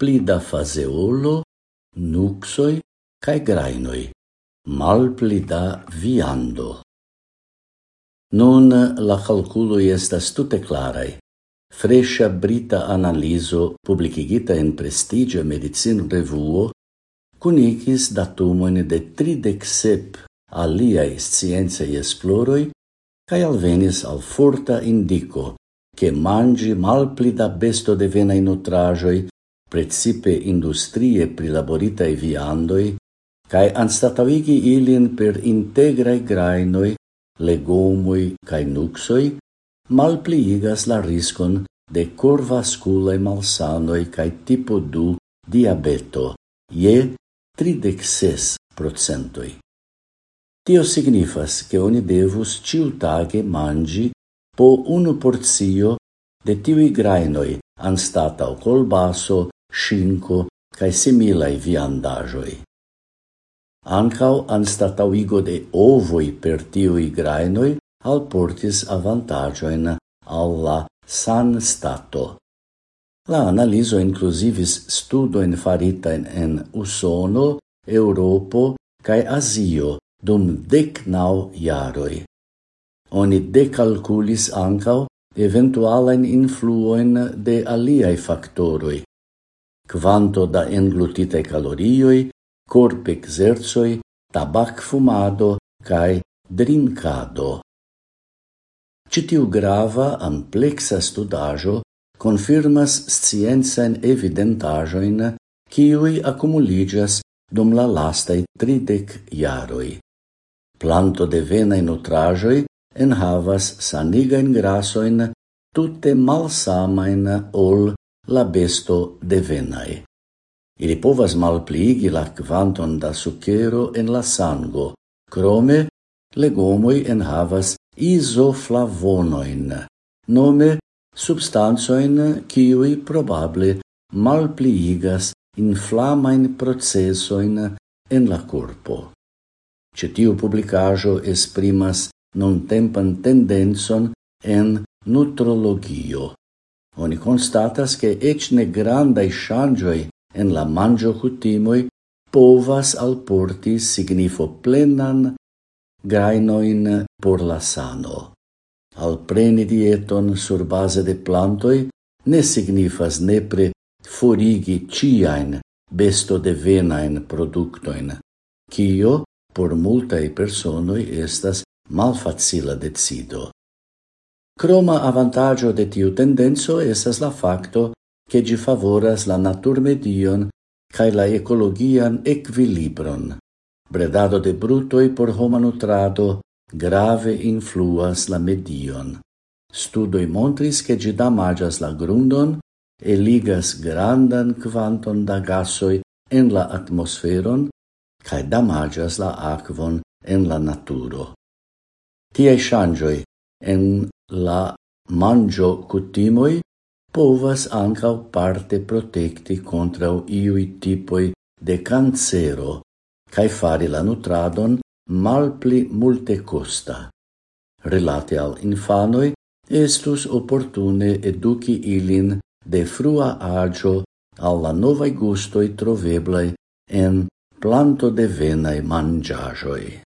pli da fazeolo, cae grainoi, mal pli da viando. Nun la calculoi estas tute clarai. Fresha brita analiso publicigita in prestigia medicin revuo cunicis datumoin de 37 aliai scienței esploroi cae alvenis al forta indico che mangi malpli da besto de venai nutrajoi precipe industrie prilaboritae viandoi, cae anstatavigi ilin per integrai grainoi, legomoi cae nuxoi, malpliigas la riscon de corvasculae malsanoi cae tipo 2 diabeto ie 36 procentoi. Tio signifas che oni devus ciutage mangi po unu porzio de tivi grainoi anstatau colbaso, scinco cae similae viandajoi. Ancau anstataŭigo de ovoi per tiui grainoi alportis avantagioin alla san stato. La analiso inclusivis studoin faritain en Usono, Europo cae Asio dum decnau iaroi. Oni decalculis ancau eventualen influoin de aliai factoroi, quanto da englutite calorioi, corp exerzoi, tabac fumado cae drincado. Citiu grava amplexa studajo confirmas scienzaen evidentajoin kiui accumuligas dum la lastai tridec iaroi. Planto de venae nutrajoi enhavas sanigain grasoin tutte malsamain ol la besto de venae. Ili povas malpliigi la kvanton da sucero en la sango, crome legomoi en havas isoflavonoin, nome substansoin kiui probable malpliigas inflamain procesoin en la corpo. Cetiu publicajo esprimas non tempan tendenson en nutrologio. Oni constatas che ec ne grandai shangioi en la mangio cutimoi povas alporti signifo plenan grainoin por la sano. Alpreni dieton sur base de plantoi ne signifas nepre forigi ciain besto de venain productoin, cio por multae personoi estas malfacila decido. Croma avantaggio de tiu tendenzo estas la facto che gi favoras la naturmedion cae la ecologian equilibron. Bredado de brutoi por homanutrado grave influas la medion. Studoi montris che gi damagas la grundon e ligas grandan quanton da gasoi en la atmosferon cae damagas la aquon en la naturo. Tiei shangioi en la mangio cutimoi povas ancau parte protekti contra iui tipoi de cancero cae fari la nutradon malpli multekosta. Relate al infanoi, estus opportune educi ilin de frua agio alla novae gustoi troveblai en planto de venae mangiagioi.